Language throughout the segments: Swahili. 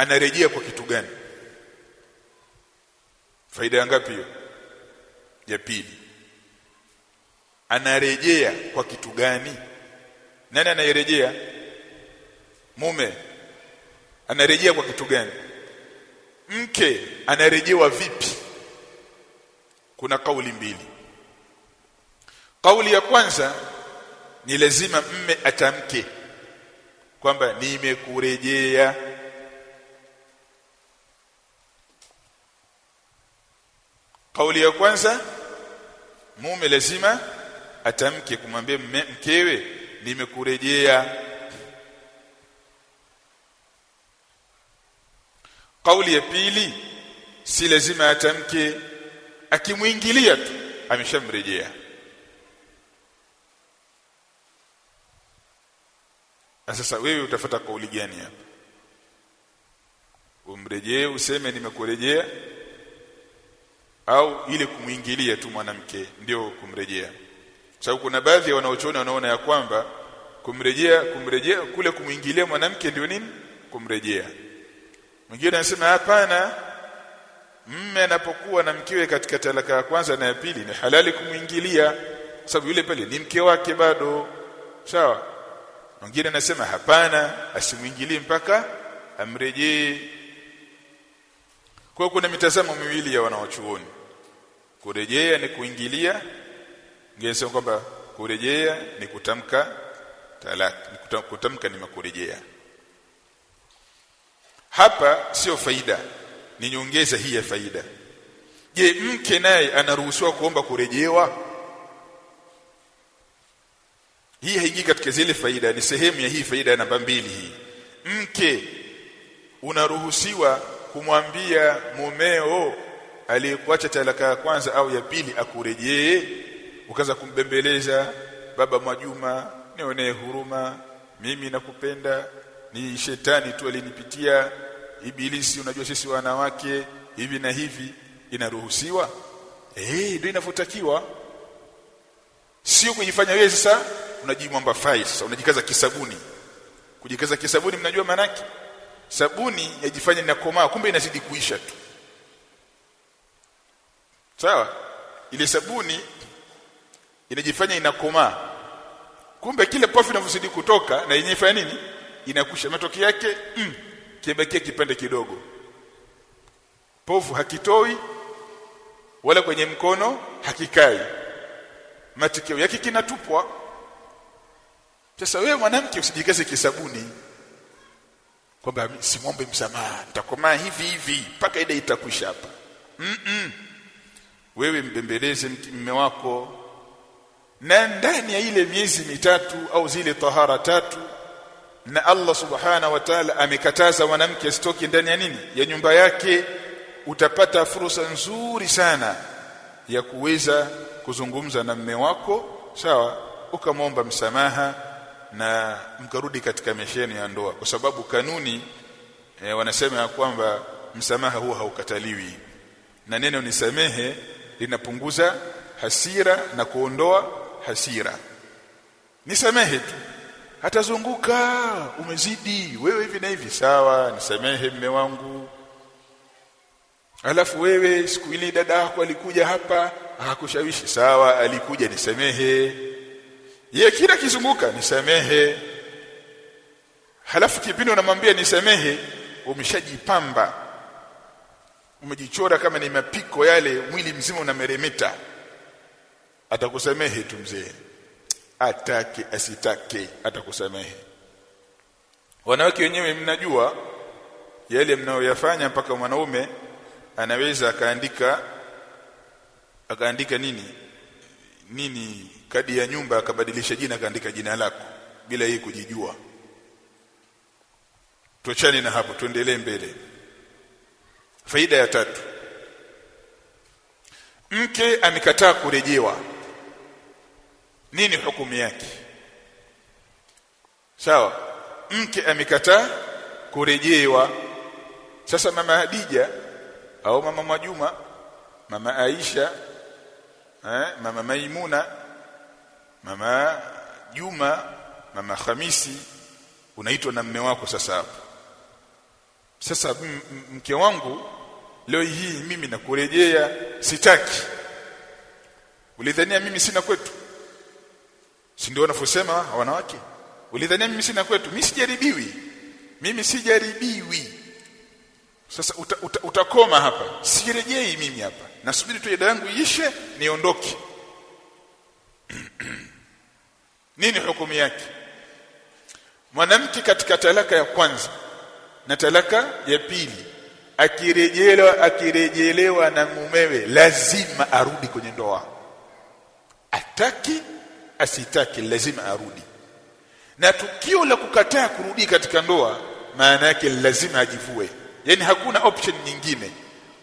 anarejea kwa kitu gani? Faida ya ngapi hiyo? Ya pili. Anarejea kwa kitu gani? Nani anayerejea? Mume. Anarejea kwa kitu gani? Mke. Anarejewa vipi? Kuna kauli mbili. Kauli ya kwanza ni lazima mme atamke kwamba nimekurejea kauli ya kwanza mume lazima atamke kumwambia mkewe nimekurejea. Kauli ya pili si lazima atamke akimwingilia tu ameshamrejea. Sasa wewe utafuta kauli gani hapa? Umrejee useme nimekurejea au ile kumuingilia tu mwanamke ndio kumrejea. Sababu kuna baadhi ya wanaochoni wanaona ya kwamba kumrejea kumrejea kule kumuingilia mwanamke ndio nini? Kumrejea. Mwingine anasema hapana mme anapokuwa na mkewe katika talaka ya kwanza na ya pili ni halali kumuingilia sababu yule pale ni mke wake bado. Sawa. Mwingine anasema hapana asimuingilie mpaka amrejee. Kwa kuna mitazamo miwili ya wanaochuoni kurejea ni kuingilia. Ngesema kwamba kurejea ni kutamka talak ni kutamka ni makurejea. Hapa sio faida ni nyongeza hii ya faida. Je mke naye anaruhusiwa kuomba kurejewa? Hii haingii katika zile faida ni sehemu ya hii faida namba mbili hii. Mke unaruhusiwa kumwambia mumeo aliyekuacha talaka ya kwanza au ya pili akurejee ukaanza kumbembeleza baba Mwajuma nionee huruma mimi nakupenda ni shetani tu alinipitia ibilisi unajua sisi wanawake hivi na hivi inaruhusiwa? Eh ndio inavyotakiwa. Sio kujifanya wewe sasa unajimwamba fai sasa unajikaza kisabuni. Kujikaza kisabuni mnajua manaki sabuni yajifanya inakomaa kumbe inazidi kuisha tu sawa? Ile sabuni inajifanya inakomaa kumbe kile pofu inavyozidi kutoka na yenyewe fanya nini? Inakusha. Matokeo yake mm, kimebakia kipande kidogo. Pofu hakitoi wala kwenye mkono hakikai. Matokeo yake kinatupwa. Sasa wewe mwanamke usijikaze kisabuni kwamba simwombe msamaha. Nitakomaa hivi hivi mpaka ile itakwisha hapa. Mm -mm. Wewe mbembeleze mume wako. Na ndani ya ile miezi mitatu au zile tahara tatu na Allah subhana wa ta'ala amekataza mwanamke asitoke ndani ya nini? Ya nyumba yake utapata fursa nzuri sana ya kuweza kuzungumza na mme wako sawa? Ukamwomba msamaha na mkarudi katika maisha ya ndoa. Kwa sababu kanuni e, wanasema ya kwamba msamaha huwa haukataliwi. Na neno nisamehe linapunguza hasira na kuondoa hasira. Nisamehe tu. Hatazunguka umezidi. Wewe hivi na hivi. Sawa nisamehe mme wangu. Alafu wewe siku ile dada yako alikuja hapa akakushawishi. Sawa alikuja nisamehe. Ye kila kizunguka nisamehe. Halafu kipindi unamwambia nisamehe umeshajipamba umejichora kama ni mapiko yale mwili mzima unameremeta. Atakusamehe tu mzee. Atake asitake atakusamehe. Wanawake wenyewe mnajua yale mnayoyafanya mpaka mwanaume anaweza akaandika akaandika nini? Nini? Kadi ya nyumba akabadilisha jina akaandika jina lako bila yeye kujijua. Tuachane na hapo tuendelee mbele faida ya tatu. Mke amekataa kurejewa. Nini hukumu yake? Sawa. Mke amekataa kurejewa. Sasa mama Hadija au mama Majuma mama Aisha eh, mama Maimuna mama Juma mama Hamisi unaitwa na mme wako sasa hapo. Sasa mke wangu leo hii mimi nakurejea sitaki. Ulidhania mimi sina kwetu? Si ndio wanavyosema wanawake? Ulidhania mimi sina kwetu? Mimi sijaribiwi. Mimi sijaribiwi. Sasa uta, uta, utakoma hapa. Sirejei mimi hapa. Nasubiri tu ida yangu iishe niondoke. Nini hukumu yake? Mwanamke katika talaka ya kwanza na talaka ya pili akirejelewa akirejelewa na mumewe lazima arudi kwenye ndoa. Ataki asitaki lazima arudi. Na tukio la kukataa kurudi katika ndoa maana yake lazima ajivue. Yani hakuna option nyingine.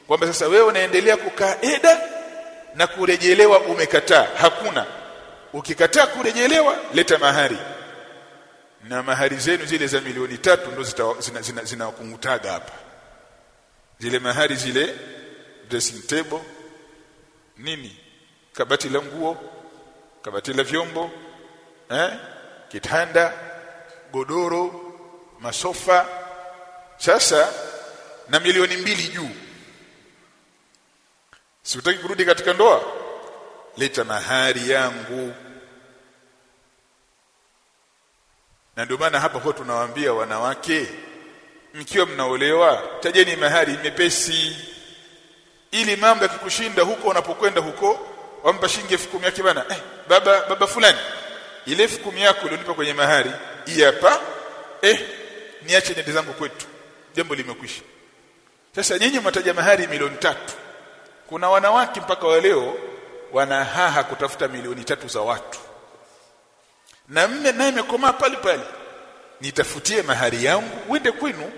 Kwamba sasa wewe unaendelea kukaa eda na kurejelewa umekataa. Hakuna. Ukikataa kurejelewa leta mahari. Na mahari zenu zile za milioni tatu ndo zinakungutaga zina, zina, zina hapa zile mahari zile dressing table nini? Kabati la nguo kabati la vyombo eh? Kitanda godoro masofa. Sasa na milioni mbili juu. Siutaki kurudi katika ndoa? Leta mahari yangu. Na ndio maana hapa kwa tunawaambia wanawake mkiwa mnaolewa tajeni mahari mepesi. Ili mambo yakikushinda huko unapokwenda huko wampa shilingi 10,000 yake bana. Eh, baba baba fulani. Ile 10,000 yako ulionipa kwenye mahari iapa eh niache nende zangu kwetu. Jambo limekwisha. Sasa nyinyi mtaja mahari milioni tatu. Kuna wanawake mpaka wa leo wanahaha kutafuta milioni tatu za watu. Na mme naye mekoma pale pale nitafutie mahari yangu uende kwenu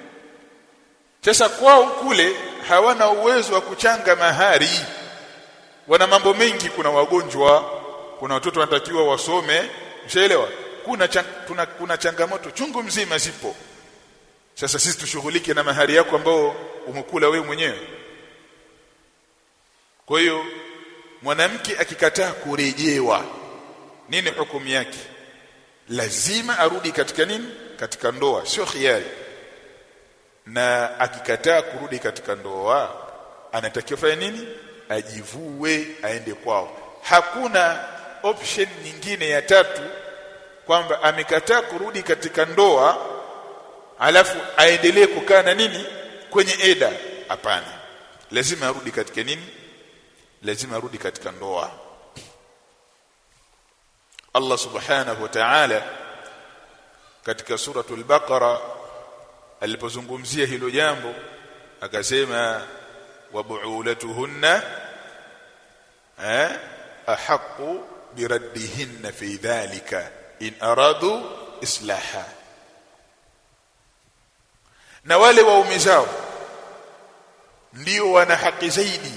sasa kwao kule hawana uwezo wa kuchanga mahari. Wana mambo mengi kuna wagonjwa kuna watoto wanatakiwa wasome. Mshaelewa? Kuna chang, tuna, kuna changamoto chungu mzima zipo. Sasa sisi tushughulike na mahari yako ambao umekula we mwenyewe. Kwa hiyo mwanamke akikataa kurejewa nini hukumu yake? Lazima arudi katika nini? Katika ndoa sio khiari na akikataa kurudi katika ndoa anatakiwa fanya nini? Ajivue aende kwao. Hakuna option nyingine ya tatu kwamba amekataa kurudi katika ndoa alafu aendelee kukaa na nini? Kwenye eda. Hapana. Lazima arudi katika nini? Lazima arudi katika ndoa. Allah subhanahu wa ta'ala katika suratul baqara alipozungumzia hilo jambo akasema wabuulatuhunna eh biraddihinna fi dhalika in aradu islaha. Na wale waume zao ndio wana haki zaidi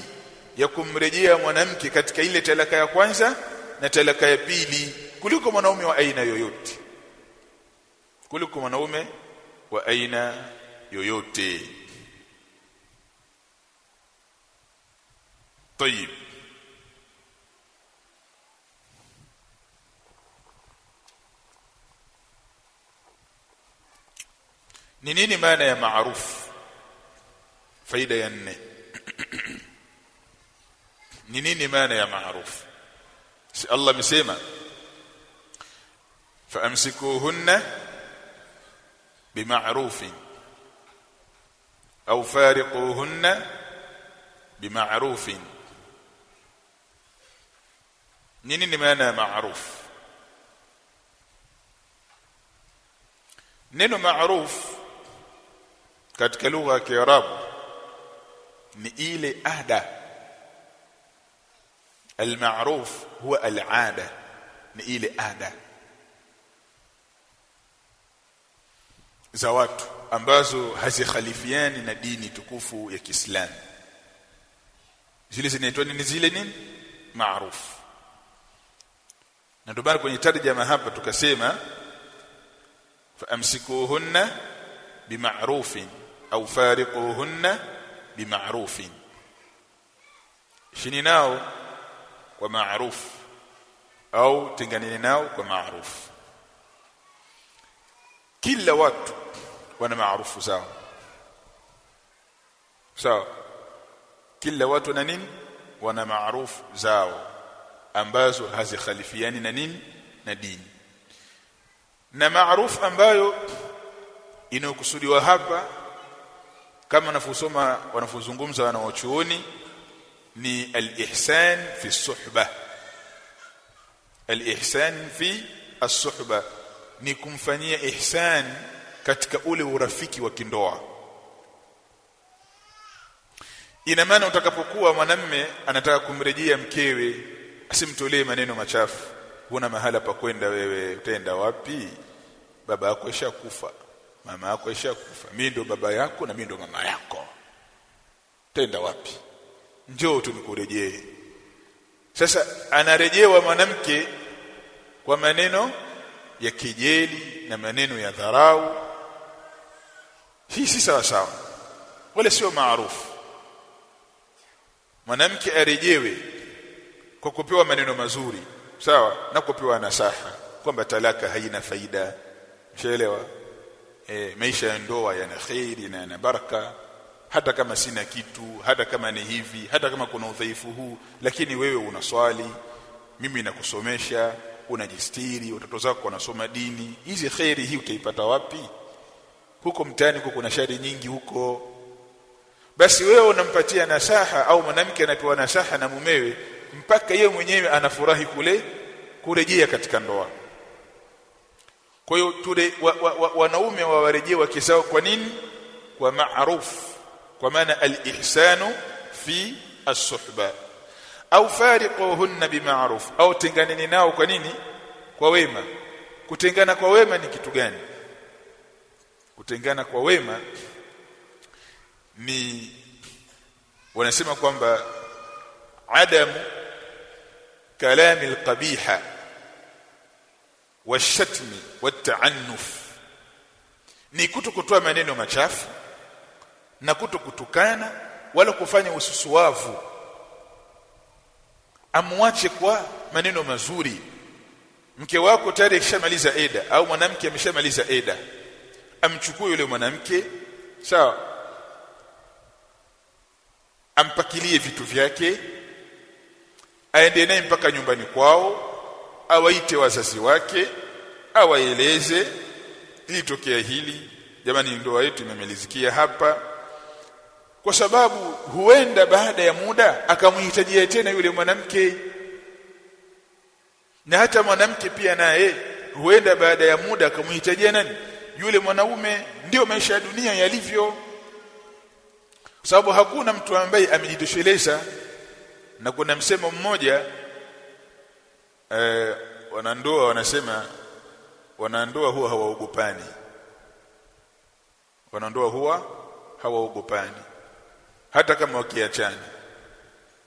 ya kumrejea mwanamke katika ile talaka ya kwanza na talaka ya pili kuliko mwanaume wa aina yoyote. Kuliko mwanaume wa aina yoyote طيب ni nini maana ya maarufu faida ya nne ni nini maana ya maarufu si Allah amesema faamsikuhunna بمعروف أو فارقوهن بمعروف nini maana maaruf neno maaruf katika lugha ya kiarabu ni ile ada almaruf huwa alada ni ile ada za watu ambazo hazikhalifiani na dini tukufu ya Kiislamu. Zile zinaitwa ni zile nini? Maarufu na ndio kwenye tarjama hapa tukasema faamsikuhunna bima'rufin au fariquhunna bima'rufin. Shini nao kwa maarufu au tenganeni nao kwa maarufu kila watu wana maarufu zao. Sawa kila watu na nini? Wana maarufu zao ambazo hazikhalifiani na nini? Na dini. Na maarufu ambayo inayokusudiwa hapa kama wanavyosoma wanavyozungumza wanawachuoni ni al-ihsan fi suhba. Al-ihsan fi as-suhba. Ni kumfanyia ihsan katika ule urafiki wa kindoa. Ina maana utakapokuwa mwanamme anataka kumrejea mkewe asimtolee maneno machafu. Huna mahala pa kwenda wewe utaenda wapi? Baba yako ishakufa mama yako ishakufa mimi ndo baba yako na mimi ndo mama yako. Utaenda wapi? Njoo tunikurejee sasa anarejewa mwanamke kwa maneno ya kijeli na maneno ya dharau hii si sawa sawa. Wale sio maarufu. Mwanamke arejewe kwa kupewa maneno mazuri sawa na kupewa nasaha kwamba talaka haina faida. Mshaelewa? E, maisha ya ndoa yana khairi na yana baraka. Hata kama sina kitu hata kama ni hivi hata kama kuna udhaifu huu lakini wewe una swali mimi nakusomesha unajistiri watoto zako wanasoma dini hizi khairi hii utaipata wapi huko mtaani huko kuna shari nyingi huko. Basi wewe unampatia nasaha au mwanamke anapewa nasaha na mumewe mpaka yeye mwenyewe anafurahi kule kurejea katika ndoa. Kwa hiyo tule wa, wa, wa, wanaume wawarejee wake kwa nini? Kwa ma'ruf. Kwa maana alihsanu fi as-suhba. Au fariquhunna bima'ruf au tenganeni nao kwa nini? Kwa wema. Kutengana kwa wema ni kitu gani kutengana kwa wema ni wanasema kwamba adamu kalami alqabiha washatmi wataannuf ni kutokutoa maneno machafu na kutokutukana wala kufanya ususuavu amwache kwa maneno mazuri. Mke wako tayari akishamaliza eda au mwanamke ameshamaliza eda amchukue yule mwanamke sawa ampakilie vitu vyake aende naye mpaka nyumbani kwao awaite wazazi wake awaeleze ilitokea hili jamani ndoa yetu imemalizikia hapa. Kwa sababu huenda baada ya muda akamhitajia tena yule mwanamke. Na hata mwanamke pia naye huenda baada ya muda akamhitajia nani yule mwanaume ndio maisha ya dunia yalivyo. Sababu hakuna mtu ambaye amejitosheleza. Na kuna msemo mmoja eh, wanandoa wanasema wanandoa huwa hawaogopani. Wanandoa huwa hawaogopani. Hata kama wakiachana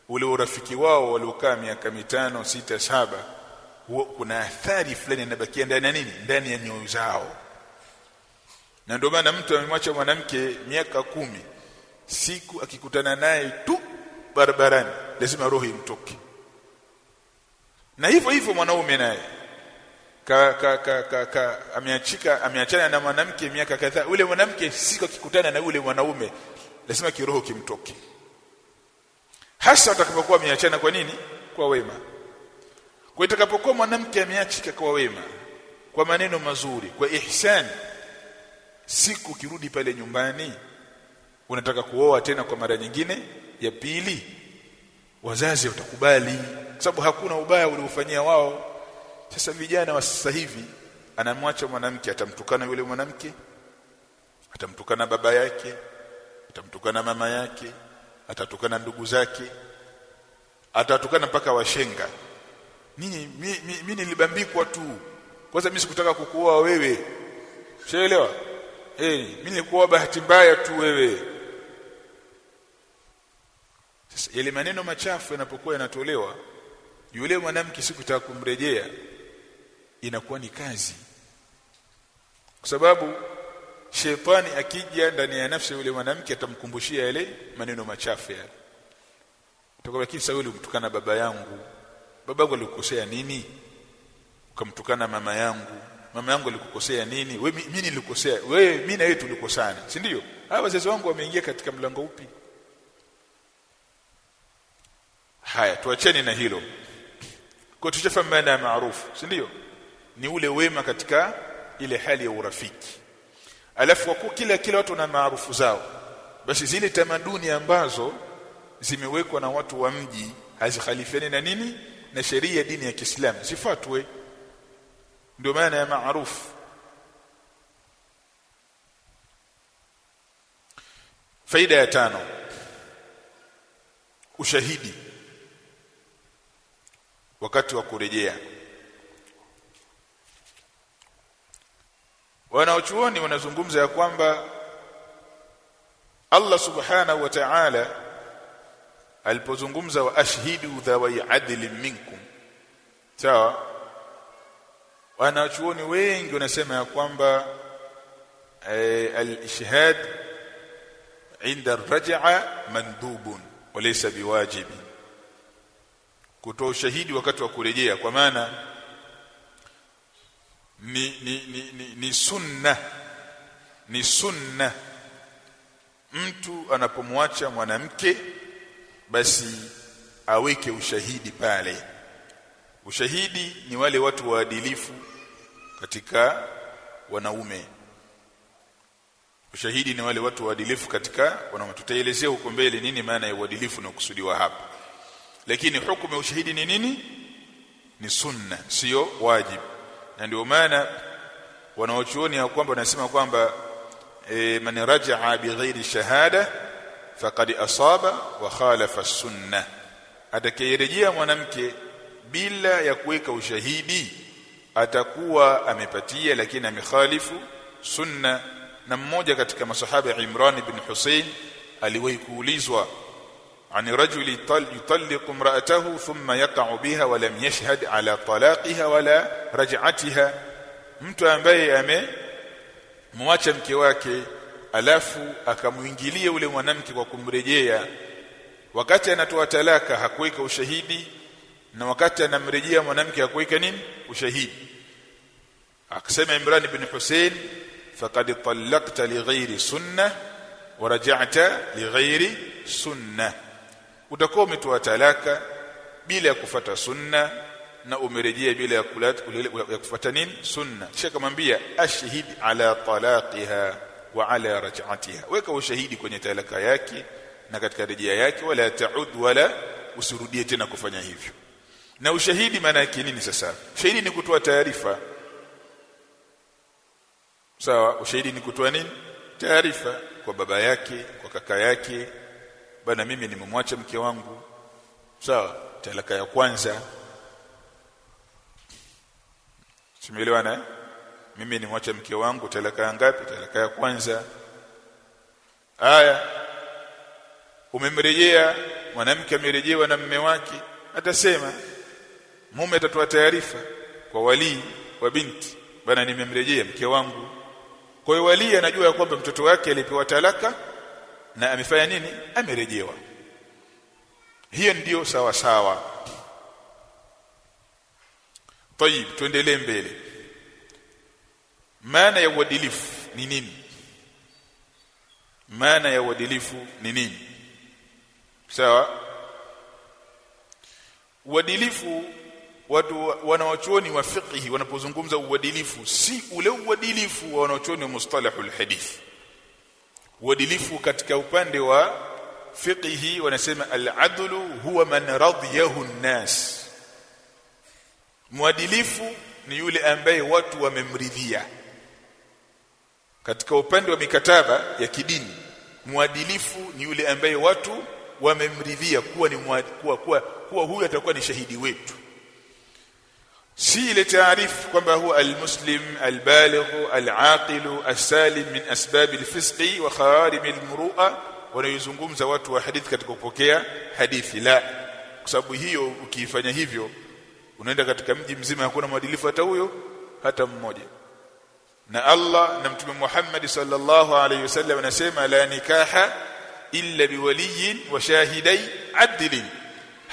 ule urafiki wao waliokaa miaka mitano sita saba kuna athari fulani inabakia ndani ya nini? Ndani ya nyoyo zao na ndio maana mtu amemwacha mwanamke miaka kumi siku akikutana naye tu barabarani lazima roho imtoke. Na hivyo hivyo mwanaume naye ka, ka, ka, ka, ka ameachika ameachana na mwanamke miaka kadhaa ule mwanamke siku akikutana na ule mwanaume lazima kiroho kimtoke. Hasa atakapokuwa ameachana kwa nini? Kwa wema. Kwa itakapokuwa mwanamke ameachika kwa wema kwa maneno mazuri kwa ihsan siku kirudi pale nyumbani unataka kuoa tena kwa mara nyingine ya pili wazazi watakubali. Kwa sababu hakuna ubaya uliofanyia wao. Sasa vijana wa sasa hivi anamwacha mwanamke atamtukana yule mwanamke atamtukana baba yake atamtukana mama yake atatukana ndugu zake atatukana mpaka washenga. Nini mimi mi, mi nilibambikwa tu. Kwanza mimi sikutaka kukuoa wewe. Shaelewa eh hey, mimi nilikuwa bahati mbaya tu wewe. Sasa yale maneno machafu yanapokuwa yanatolewa yule mwanamke sikutaka kumrejea inakuwa ni kazi. Kwa sababu shetani akija ndani ya nafsi yule mwanamke atamkumbushia yale maneno machafu yale. Utakwambia kisa yule umtukana baba yangu. Baba yangu alikukosea nini? Ukamtukana mama yangu mama yangu alikukosea nini? Wewe mimi nilikosea. Wewe mimi na yeye tulikosana. Si ndio? Hawa wazazi wangu wameingia katika mlango upi? Haya tuacheni na hilo. Kwa tushafahamu maana ya maarufu si ndio? Ni ule wema katika ile hali ya urafiki. Alafu kwa kila kila watu na maarufu zao. Basi zile tamaduni ambazo zimewekwa na watu wa mji hazikhalifiani na nini? Na sheria dini ya Kiislamu. Zifuatwe ndio maana ya maarufu faida ya tano. Ushahidi. Wakati wa kurejea. Wanaochuoni wanazungumza ya kwamba Allah subhanahu wa ta'ala alipozungumza wa ashhidu dhawai adlin minkum. Sawa wanachuoni wengi wanasema ya kwamba e, al-ishhad inda ar-raj'a mandubun walaysa biwajibi. Kutoa ushahidi wakati wa kurejea kwa maana ni, ni, ni, ni, ni sunna ni sunna. Mtu anapomwacha mwanamke basi aweke ushahidi pale ushahidi ni wale watu waadilifu katika wanaume. Ushahidi ni wale watu waadilifu katika wanaume. Tutaelezea huko mbele nini maana ya uadilifu na kusudiwa hapa. Lakini hukumu ya ushahidi ni nini? Ni sunna sio wajib. Na ndio maana wanaochuoni ya kwamba wanasema kwamba e, man raja'a bighairi shahada faqad asaba wa khalafa sunna. Atakayerejea mwanamke bila ya kuweka ushahidi atakuwa amepatia lakini amekhalifu sunna na mmoja katika masahaba ya Imran ibn Hussein aliwahi kuulizwa عن رجل يطلق امرأته ثم يقع بها ولم يشهد على طلاقها ولا رجعتها mtu ambaye amemwacha mke wake alafu akamuingilia ule mwanamke kwa kumrejea wakati anatoa talaka hakuweka ushahidi na wakati anamrejea mwanamke akuweka nini? Ushahidi. Akasema Imran ibn Hussein faqad talaqta lighairi sunnah wa raja'ta lighairi sunnah. Utakuwa umetoa talaka bila ya kufata sunna na umerejea bila ya kufuata nini? Sunna kisha kamwambia ashhid ala talaqiha wa ala raj'atiha weka ushahidi kwenye talaka yake na katika rejea yake wala taud wala usirudie tena kufanya hivyo na ushahidi maana yake nini sasa? Ushahidi ni kutoa taarifa. Sawa ushahidi ni kutoa nini? Taarifa kwa baba yake kwa kaka yake. Bana mimi nimemwacha mke wangu. Sawa talaka ya kwanza. Simeelewana eh? mimi nimwacha mke wangu talaka ya ngapi? Talaka ya kwanza. Aya umemrejea mwanamke amerejewa na mume wake. Atasema mume atatoa taarifa kwa walii wa binti. Bana nimemrejea mke wangu. Kwa hiyo walii anajua kwamba mtoto wake alipewa talaka na amefanya nini? Amerejewa. Hiyo ndiyo sawa sawa. Tayib tuendelee mbele. Maana ya uadilifu ni nini? Maana ya uadilifu ni nini? Sawa? Uadilifu watu wanaochuoni wa fiqhi wanapozungumza uadilifu si ule uadilifu wa wanaochuoni wa mustalahul hadith. Uadilifu katika upande wa fiqhi wanasema al-adlu huwa man radiyahu an-nas. Muadilifu ni yule ambaye watu wamemridhia. Katika upande wa mikataba ya kidini muadilifu ni yule ambaye watu wamemridhia kuwa ni muad, kuwa, kuwa, kuwa huyu atakuwa ni shahidi wetu si ile taarifu kwamba huwa almuslim albaligh alaqil asalim min asbab alfisq wa khawarim almuru'a wanayozungumza watu wa hadithi katika kupokea hadithi. La kwa sababu hiyo ukiifanya hivyo unaenda katika mji mzima hakuna mwadilifu hata huyo hata mmoja. Na Allah na mtume Muhammad sallallahu alaihi wasallam anasema la nikaha illa biwaliyin wa shahidai adlin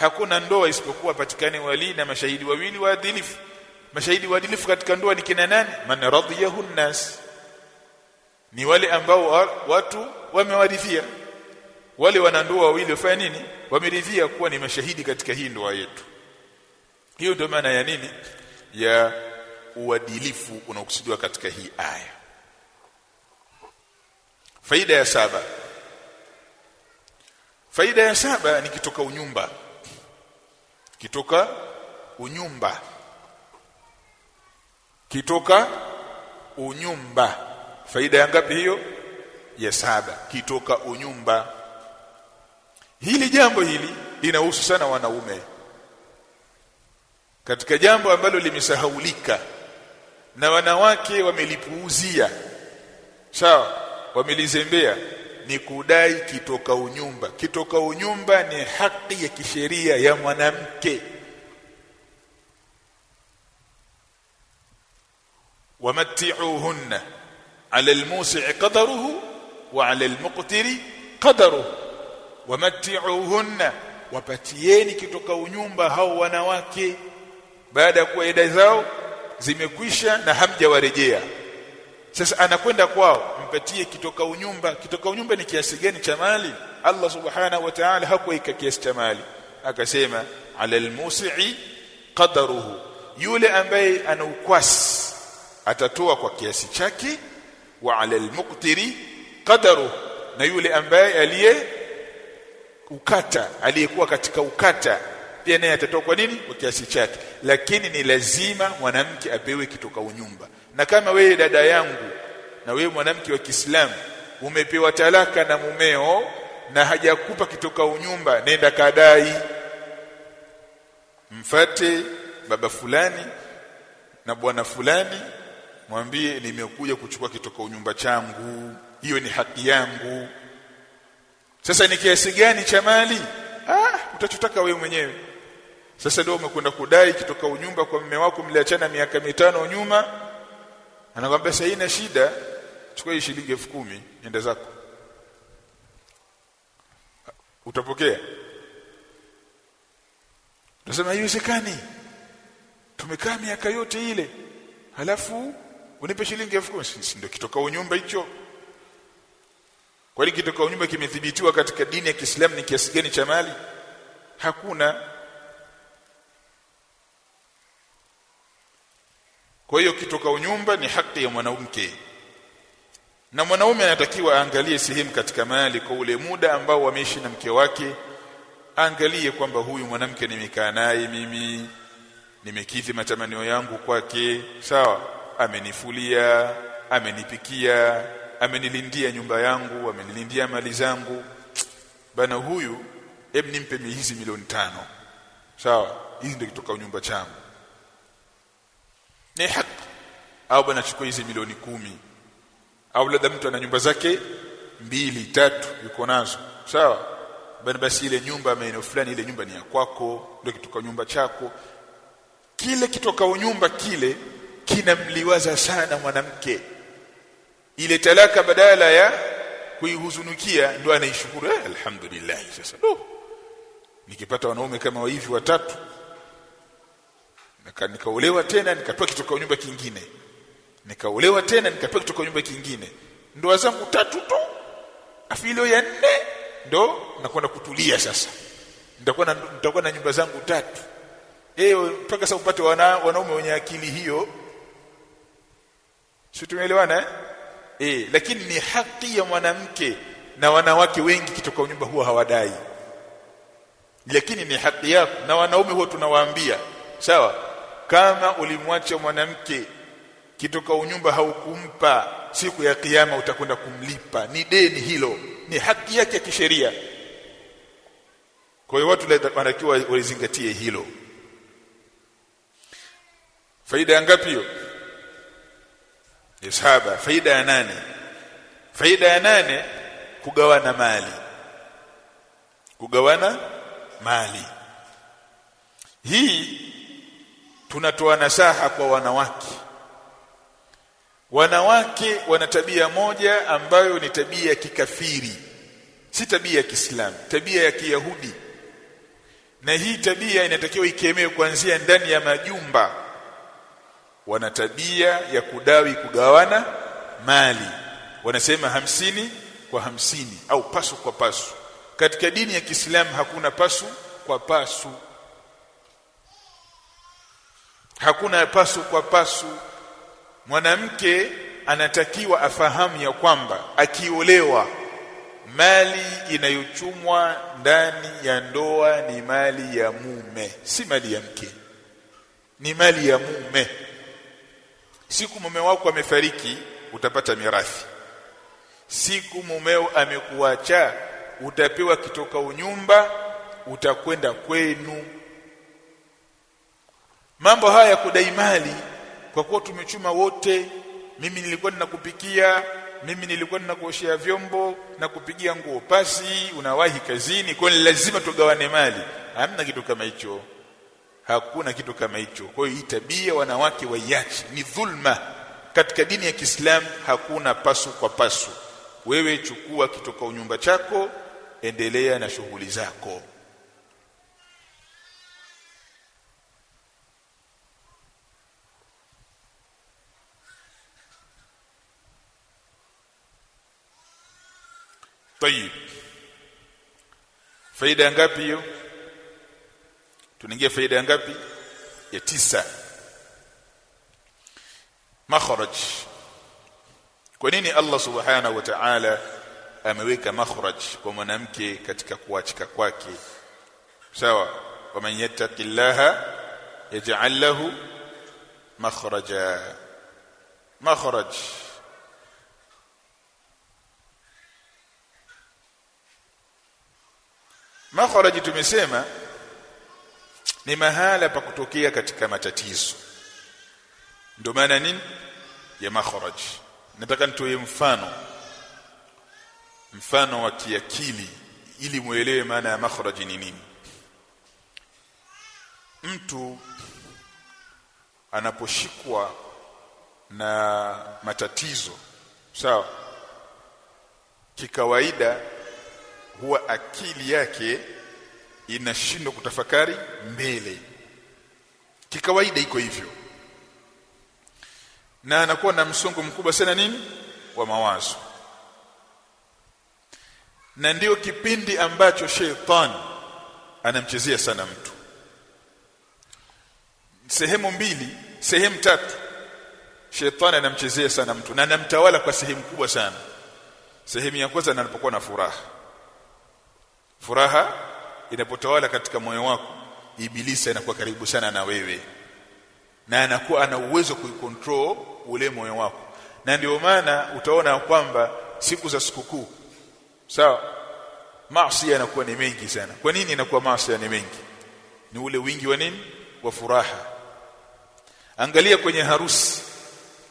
hakuna ndoa isipokuwa patikane wali na mashahidi wawili waadilifu. Mashahidi waadilifu katika ndoa ni kina nani? Man radiyahu nas ni wale ambao watu wamewaridhia. Wale wanandoa wawili wafanya nini? Wameridhia kuwa ni mashahidi katika hii ndoa yetu. Hiyo ndio maana ya nini? Ya uadilifu unaokusudiwa katika hii aya. Faida ya saba. Faida ya saba ni kitoka unyumba kitoka unyumba. Kitoka unyumba. Faida ya ngapi hiyo? Ya saba. Kitoka unyumba. Hili jambo hili linahusu sana wanaume. Katika jambo ambalo limesahaulika na wanawake wamelipuuzia. Sawa? Wamelizembea ni kudai kitoka unyumba. Kitoka unyumba ni haki ya kisheria ya mwanamke. Wamatiuhunna 'ala al-musi'i qadaruhu wa 'ala almuqtiri qadaruhu. Wamatti'uhunna wapatieni kitoka unyumba hao wanawake. Baada ya kuwa ida zao zimekwisha na hamjawarejea sasa anakwenda kwao mpatie kitoka unyumba. Kitoka unyumba ni kiasi gani cha mali? Allah subhanahu wa ta'ala hakuweka kiasi cha mali. Akasema ala musii qadaruhu. Yule ambaye ana ukwasi atatoa kwa kiasi chake wa ala almuqtiri qadaruhu. Na yule ambaye aliye ukata aliyekuwa katika ukata pia naye atatoa kwa nini? Kwa kiasi chake. Lakini ni lazima mwanamke apewe kitoka unyumba na kama wewe dada yangu na wewe mwanamke wa Kiislamu umepewa talaka na mumeo na hajakupa kitoka unyumba nenda kadai. Mfate baba fulani na bwana fulani mwambie nimekuja kuchukua kitoka unyumba changu. Hiyo ni haki yangu. Sasa ni kiasi gani cha mali? Ah utachotaka wewe mwenyewe. Sasa leo umekwenda kudai kitoka unyumba kwa mume wako mliachana miaka mitano nyuma anakwambia sasa ina shida chukua hii shilingi elfu kumi nenda zako. Utapokea. Unasema haiwezekani. Tumekaa miaka yote ile halafu unipe shilingi 10000 si ndio kitoka nyumba hicho? Kwani kitoka nyumba kimethibitiwa katika dini ya Kiislamu ni kiasi gani cha mali? Hakuna kwa hiyo kitoka unyumba ni haki ya mwanamke. Na mwanaume anatakiwa aangalie sehemu katika mali kwa ule muda ambao wameishi na mke wake aangalie kwamba huyu mwanamke nimekaa naye mimi nimekidhi matamanio yangu kwake sawa amenifulia amenipikia amenilindia nyumba yangu amenilindia mali zangu. Bana huyu hebu nimpe hizi milioni tano. Sawa hizi ndio kitoka nyumba changu ni haki au bwana chukua hizi milioni kumi. Au labda mtu ana nyumba zake mbili tatu yuko nazo. Sawa? Bwana basi ile nyumba maeneo fulani ile nyumba ni ya kwako ndio kitoka nyumba chako. Kile kitoka nyumba kile kinamliwaza sana mwanamke. Ile talaka badala ya kuihuzunukia ndo anaishukuru. Eh, alhamdulillah sasa. Do nikipata wanaume kama hivi watatu nikaolewa tena nikatoa kitoka nyumba kingine. Nikaolewa tena nikatoa kitoka nyumba kingine. Ndoa zangu tatu tu. Afilio ya nne ndo nakwenda kutulia sasa. Nitakuwa na nitakuwa na nyumba zangu tatu. Eh mpaka sasa upate wana, wanaume wenye akili hiyo. Si tumeelewana eh? eh lakini ni haki ya mwanamke na wanawake wengi kitoka nyumba huwa hawadai. Lakini ni haki yako na wanaume huwa tunawaambia. Sawa kama ulimwacha mwanamke kitoka unyumba haukumpa siku ya kiyama utakwenda kumlipa. Ni deni hilo ni haki yake ya kisheria. Kwa hiyo watu wanatakiwa walizingatie hilo. Faida ngapi hiyo? Ya saba faida ya nane. Faida ya nane kugawana mali. Kugawana mali. Hii tunatoa nasaha kwa wanawake. Wanawake wana tabia moja ambayo ni tabia ya kikafiri. Si tabia ya Kiislamu tabia ya Kiyahudi. Na hii tabia inatakiwa ikemewe kuanzia ndani ya majumba. Wana tabia ya kudawi kugawana mali. Wanasema hamsini kwa hamsini au pasu kwa pasu. Katika dini ya Kiislamu hakuna pasu kwa pasu hakuna pasu kwa pasu. Mwanamke anatakiwa afahamu ya kwamba akiolewa mali inayochumwa ndani ya ndoa ni mali ya mume si mali ya mke. Ni mali ya mume. Siku mume wako amefariki utapata mirathi. Siku mumeo amekuacha utapewa kitoka unyumba utakwenda kwenu mambo haya ya kudai mali kwa kuwa tumechuma wote mimi nilikuwa ninakupikia mimi nilikuwa ninakuoshea vyombo na kupigia nguo pasi unawahi kazini kwa lazima tugawane mali. Hamna kitu kama hicho. Hakuna kitu kama hicho. Kwa hiyo hii tabia wanawake waiache. Ni dhulma. Katika dini ya Kiislamu hakuna pasu kwa pasu. Wewe chukua kitoka nyumba chako endelea na shughuli zako tayib faida ngapi hiyo? Tunaingia faida ngapi? Ya tisa. Makhraj. Kwa nini Allah subhanahu wa ta'ala ameweka makhraj kwa mwanamke katika kuachika kwake? Sawa. Waman yattaqillaha yaj'al lahu makhraja. Makhraj. Makhraji tumesema ni mahala pa kutokea katika matatizo. Ndio maana nini? Ya makhraj nataka nitoe mfano. Mfano wa kiakili ili muelewe maana ya makhraj ni nini. Mtu anaposhikwa na matatizo sawa? Kikawaida huwa akili yake inashindwa kutafakari mbele. Kikawaida iko hivyo. Na anakuwa na msongo mkubwa sana nini? Wa mawazo. Na ndiyo kipindi ambacho sheitani anamchezea sana mtu. Sehemu mbili sehemu tatu sheitani anamchezea sana mtu. Na anamtawala kwa sehemu kubwa sana. Sehemu ya kwanza anapokuwa na furaha furaha inapotawala katika moyo wako ibilisi anakuwa karibu sana na wewe. Na anakuwa ana uwezo kuikontrol ule moyo wako. Na ndio maana utaona kwamba siku za sikukuu sawa maasi yanakuwa ni mengi sana. Kwa nini inakuwa maasi ni mengi? Ni ule wingi wa nini? Wa furaha. Angalia kwenye harusi.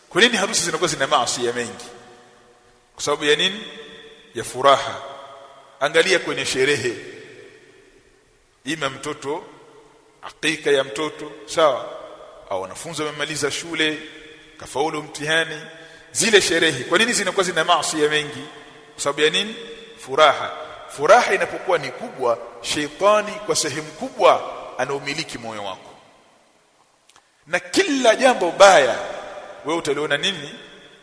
Kwa nini harusi zinakuwa zina maasi mengi? Kwa sababu ya nini? Ya furaha angalia kwenye sherehe. Ima mtoto hakika ya mtoto sawa? Au wanafunzi wamemaliza shule kafaulu mtihani zile sherehe. Kwa nini zinakuwa zina maasi ya mengi? Kwa sababu ya nini? Furaha. Furaha inapokuwa ni kubwa sheitani kwa sehemu kubwa anaumiliki moyo wako. Na kila jambo baya wewe utaliona nini?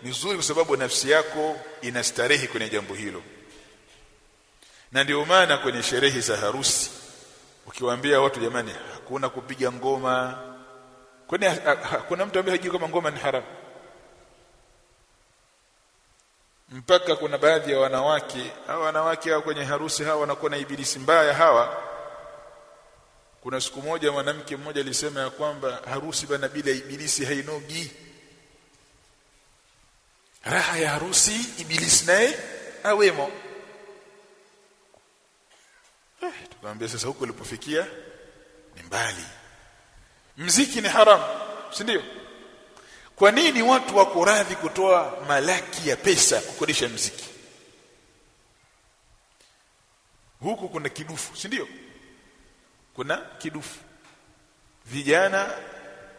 Ni nzuri kwa sababu nafsi yako inastarehi kwenye jambo hilo na ndio maana kwenye sherehe za harusi ukiwaambia watu jamani hakuna kupiga ngoma. Kwani kuna mtu ambaye hajui kama ngoma ni haramu mpaka kuna baadhi ya wanawake hawa wanawake hawa kwenye harusi hawa wanakuwa na ibilisi mbaya hawa. Kuna siku moja mwanamke mmoja alisema ya kwamba harusi bana bila ibilisi hainogi. Raha ya harusi ibilisi naye awemo eh, tukamwambia sasa huko ulipofikia ni mbali. Mziki ni haram si ndio? Kwa nini watu wako radhi kutoa malaki ya pesa kukodisha mziki? Huku kuna kidufu si ndio? Kuna kidufu. Vijana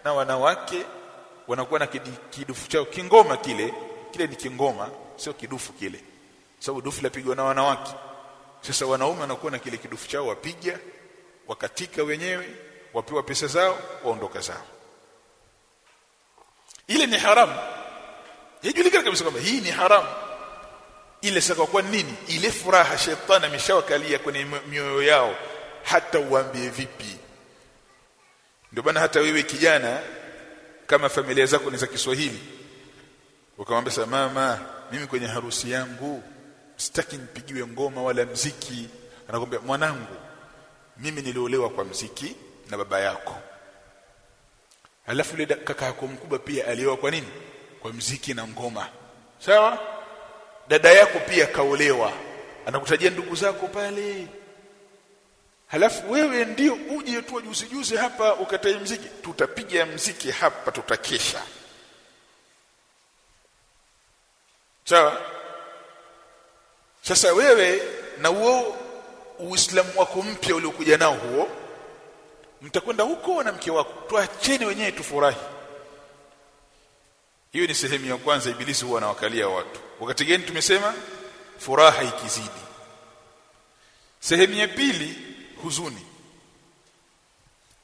na wanawake wanakuwa na kidufu chao. Kingoma kile kile ni kingoma sio kidufu kile. Sababu dufu lapigwa na wanawake sasa wanaume wanakuwa na kile kidufu chao wapiga wakatika wenyewe wapewa pesa zao waondoka zao. Ile ni haramu. Yajulikana kabisa kwamba hii ni haramu. Ile sasa kwa nini? Ile furaha shetani ameshawakalia kwenye mioyo yao hata uambie vipi. Ndio bana hata wewe kijana kama familia zako ni za Kiswahili ukamwambia mama mimi kwenye harusi yangu sitaki nipigiwe ngoma wala mziki. Anakwambia mwanangu mimi niliolewa kwa mziki na baba yako. Alafu yule kaka yako mkubwa pia alioa kwa nini? Kwa mziki na ngoma. Sawa? Dada yako pia kaolewa. Anakutajia ndugu zako pale. Halafu wewe ndio uje tu juzi juzi hapa ukatai mziki. Tutapiga mziki hapa tutakesha. Sawa sasa wewe na huo uislamu wako mpya uliokuja nao huo mtakwenda huko na mke wako. Tuacheni wenyewe tufurahi. Hiyo ni sehemu ya kwanza ibilisi huwa anawakalia watu. Wakati gani tumesema? Furaha ikizidi. Sehemu ya pili huzuni.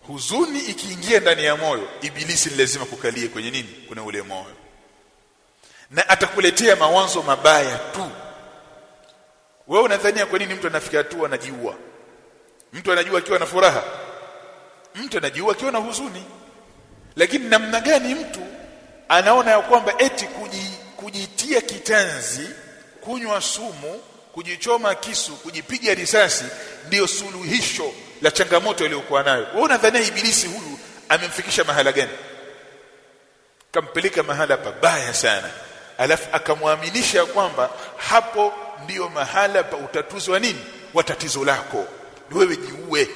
Huzuni ikiingia ndani ya moyo ibilisi lazima kukalie kwenye nini? Kuna ule moyo. Na atakuletea mawazo mabaya tu wewe unadhania kwa nini mtu anafikia tu anajiua? Mtu anajua akiwa na furaha? Mtu anajiua akiwa na huzuni. Lakini namna gani mtu anaona ya kwamba eti kuji, kujitia kitanzi kunywa sumu kujichoma kisu kujipiga risasi ndiyo suluhisho la changamoto aliyokuwa nayo? Wewe unadhania ibilisi huyu amemfikisha mahala gani? Kampeleka mahala pabaya sana. Alafu akamwaminisha kwamba hapo ndiyo mahala pa utatuzi wa nini? Wa tatizo lako. Ni wewe jiue